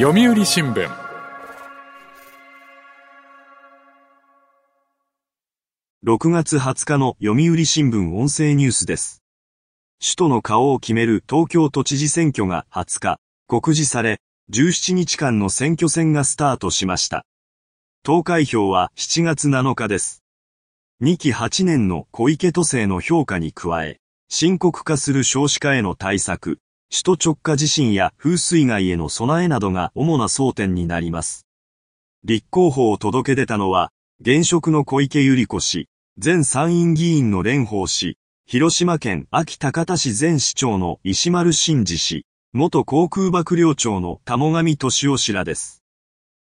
読売新聞6月20日の読売新聞音声ニュースです。首都の顔を決める東京都知事選挙が20日、告示され、17日間の選挙戦がスタートしました。投開票は7月7日です。2期8年の小池都政の評価に加え、深刻化する少子化への対策、首都直下地震や風水害への備えなどが主な争点になります。立候補を届け出たのは、現職の小池百合子氏、前参院議員の蓮舫氏、広島県安芸高田市前市長の石丸真二氏、元航空幕僚長の玉上俊夫氏らです。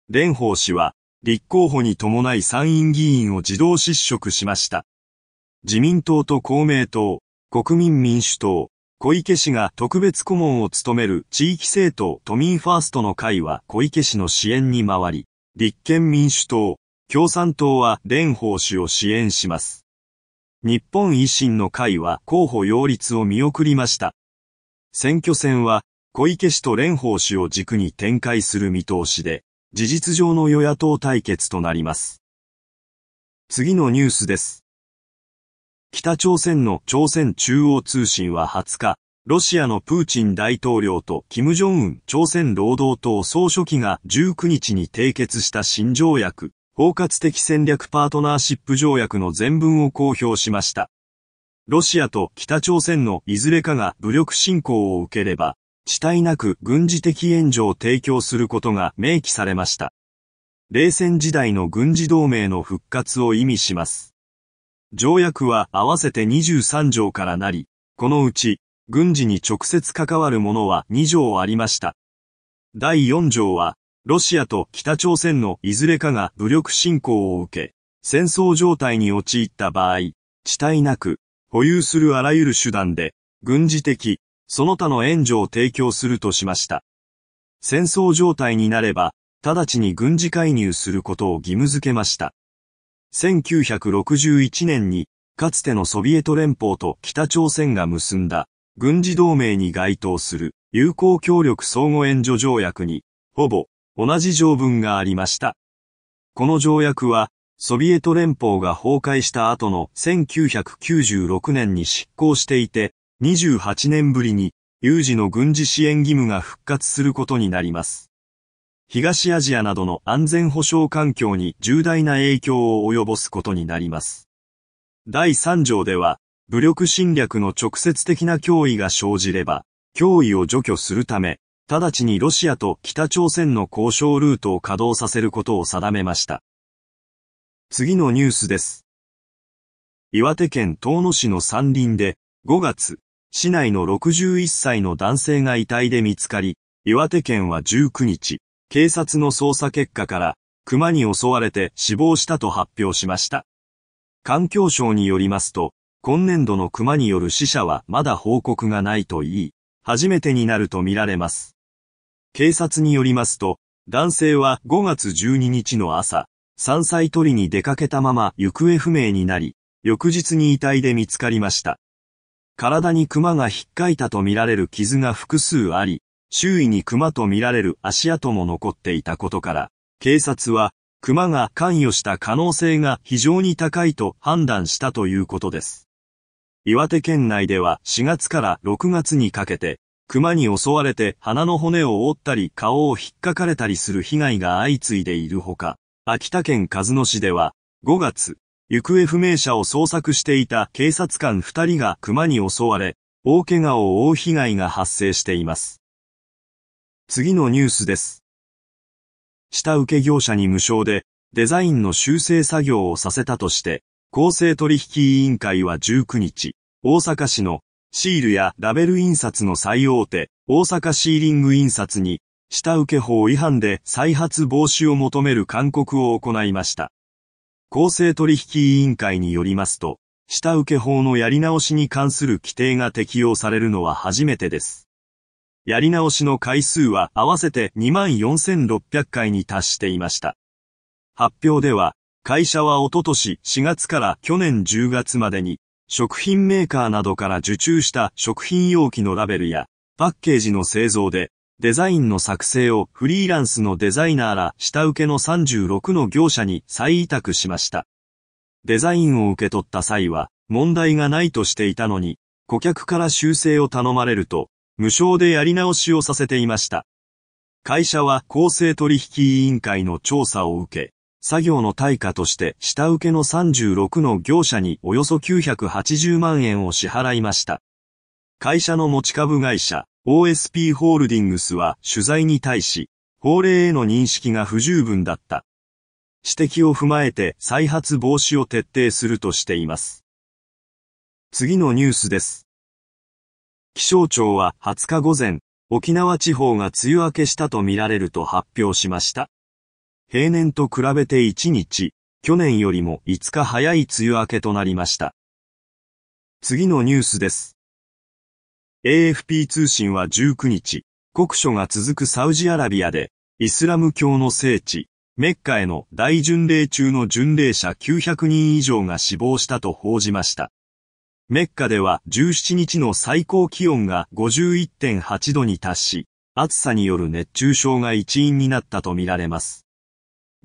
蓮舫氏は、立候補に伴い参院議員を自動失職しました。自民党と公明党、国民民主党、小池氏が特別顧問を務める地域政党都民ファーストの会は小池氏の支援に回り、立憲民主党、共産党は蓮舫氏を支援します。日本維新の会は候補擁立を見送りました。選挙戦は小池氏と蓮舫氏を軸に展開する見通しで、事実上の与野党対決となります。次のニュースです。北朝鮮の朝鮮中央通信は20日、ロシアのプーチン大統領と金正恩朝鮮労働党総書記が19日に締結した新条約、包括的戦略パートナーシップ条約の全文を公表しました。ロシアと北朝鮮のいずれかが武力侵攻を受ければ、地帯なく軍事的援助を提供することが明記されました。冷戦時代の軍事同盟の復活を意味します。条約は合わせて23条からなり、このうち、軍事に直接関わるものは2条ありました。第4条は、ロシアと北朝鮮のいずれかが武力侵攻を受け、戦争状態に陥った場合、地帯なく、保有するあらゆる手段で、軍事的、その他の援助を提供するとしました。戦争状態になれば、直ちに軍事介入することを義務付けました。1961年に、かつてのソビエト連邦と北朝鮮が結んだ、軍事同盟に該当する友好協力相互援助条約に、ほぼ同じ条文がありました。この条約は、ソビエト連邦が崩壊した後の1996年に執行していて、28年ぶりに有事の軍事支援義務が復活することになります。東アジアなどの安全保障環境に重大な影響を及ぼすことになります。第3条では、武力侵略の直接的な脅威が生じれば、脅威を除去するため、直ちにロシアと北朝鮮の交渉ルートを稼働させることを定めました。次のニュースです。岩手県遠野市の山林で、5月、市内の61歳の男性が遺体で見つかり、岩手県は19日、警察の捜査結果から、熊に襲われて死亡したと発表しました。環境省によりますと、今年度の熊による死者はまだ報告がないといい、初めてになるとみられます。警察によりますと、男性は5月12日の朝、山菜採りに出かけたまま行方不明になり、翌日に遺体で見つかりました。体に熊が引っかいたとみられる傷が複数あり、周囲に熊とみられる足跡も残っていたことから、警察は、熊が関与した可能性が非常に高いと判断したということです。岩手県内では4月から6月にかけて、熊に襲われて鼻の骨を折ったり顔を引っかかれたりする被害が相次いでいるほか、秋田県鹿角市では、5月、行方不明者を捜索していた警察官2人が熊に襲われ、大怪我を負う被害が発生しています。次のニュースです。下請け業者に無償でデザインの修正作業をさせたとして、公正取引委員会は19日、大阪市のシールやラベル印刷の最大手、大阪シーリング印刷に、下請け法違反で再発防止を求める勧告を行いました。公正取引委員会によりますと、下請け法のやり直しに関する規定が適用されるのは初めてです。やり直しの回数は合わせて24,600回に達していました。発表では、会社はおととし4月から去年10月までに、食品メーカーなどから受注した食品容器のラベルや、パッケージの製造で、デザインの作成をフリーランスのデザイナーら下請けの36の業者に再委託しました。デザインを受け取った際は問題がないとしていたのに、顧客から修正を頼まれると、無償でやり直しをさせていました。会社は公正取引委員会の調査を受け、作業の対価として下請けの36の業者におよそ980万円を支払いました。会社の持ち株会社 OSP ホールディングスは取材に対し、法令への認識が不十分だった。指摘を踏まえて再発防止を徹底するとしています。次のニュースです。気象庁は20日午前、沖縄地方が梅雨明けしたとみられると発表しました。平年と比べて1日、去年よりも5日早い梅雨明けとなりました。次のニュースです。AFP 通信は19日、国書が続くサウジアラビアで、イスラム教の聖地、メッカへの大巡礼中の巡礼者900人以上が死亡したと報じました。メッカでは17日の最高気温が51.8度に達し、暑さによる熱中症が一因になったとみられます。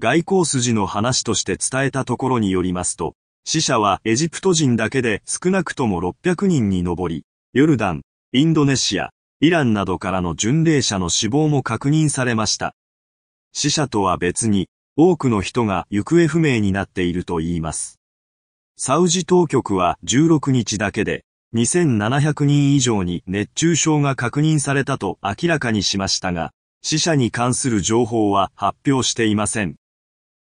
外交筋の話として伝えたところによりますと、死者はエジプト人だけで少なくとも600人に上り、ヨルダン、インドネシア、イランなどからの巡礼者の死亡も確認されました。死者とは別に、多くの人が行方不明になっていると言います。サウジ当局は16日だけで2700人以上に熱中症が確認されたと明らかにしましたが、死者に関する情報は発表していません。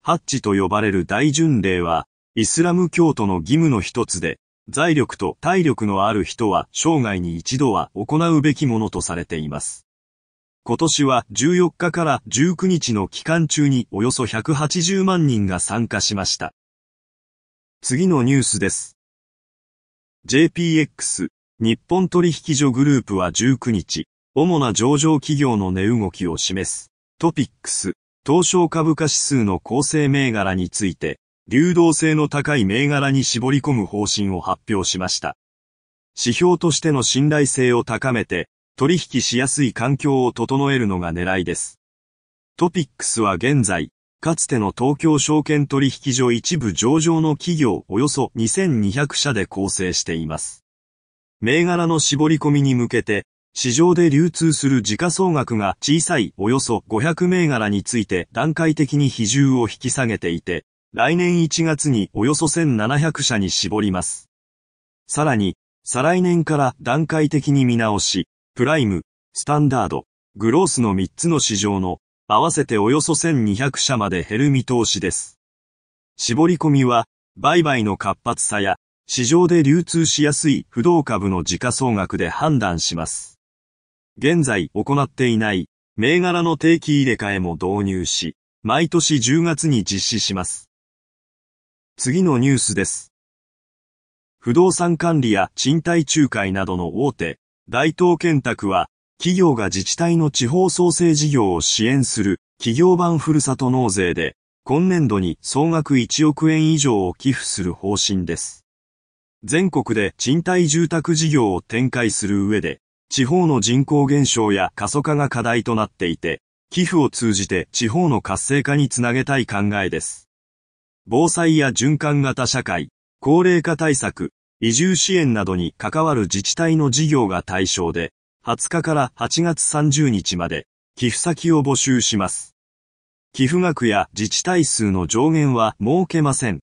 ハッチと呼ばれる大巡礼は、イスラム教徒の義務の一つで、財力と体力のある人は生涯に一度は行うべきものとされています。今年は14日から19日の期間中におよそ180万人が参加しました。次のニュースです。JPX 日本取引所グループは19日、主な上場企業の値動きを示すトピックス東証株価指数の構成銘柄について、流動性の高い銘柄に絞り込む方針を発表しました。指標としての信頼性を高めて、取引しやすい環境を整えるのが狙いです。トピックスは現在、かつての東京証券取引所一部上場の企業およそ2200社で構成しています。銘柄の絞り込みに向けて、市場で流通する時価総額が小さいおよそ500銘柄について段階的に比重を引き下げていて、来年1月におよそ1700社に絞ります。さらに、再来年から段階的に見直し、プライム、スタンダード、グロースの3つの市場の合わせておよそ1200社まで減る見通しです。絞り込みは、売買の活発さや、市場で流通しやすい不動株の時価総額で判断します。現在行っていない銘柄の定期入れ替えも導入し、毎年10月に実施します。次のニュースです。不動産管理や賃貸仲介などの大手、大東建託は企業が自治体の地方創生事業を支援する企業版ふるさと納税で、今年度に総額1億円以上を寄付する方針です。全国で賃貸住宅事業を展開する上で、地方の人口減少や過疎化が課題となっていて、寄付を通じて地方の活性化につなげたい考えです。防災や循環型社会、高齢化対策、移住支援などに関わる自治体の事業が対象で、20日から8月30日まで寄付先を募集します。寄付額や自治体数の上限は設けません。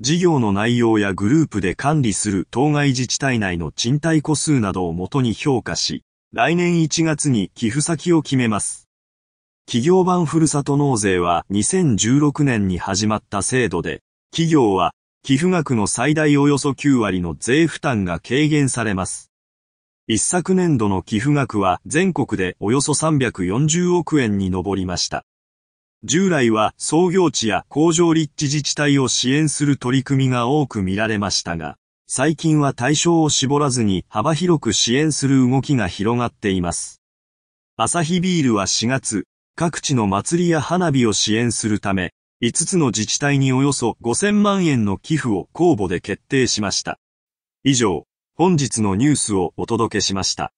事業の内容やグループで管理する当該自治体内の賃貸個数などをもとに評価し、来年1月に寄付先を決めます。企業版ふるさと納税は2016年に始まった制度で、企業は寄付額の最大およそ9割の税負担が軽減されます。一昨年度の寄付額は全国でおよそ340億円に上りました。従来は創業地や工場立地自治体を支援する取り組みが多く見られましたが、最近は対象を絞らずに幅広く支援する動きが広がっています。アサヒビールは4月、各地の祭りや花火を支援するため、5つの自治体におよそ5000万円の寄付を公募で決定しました。以上、本日のニュースをお届けしました。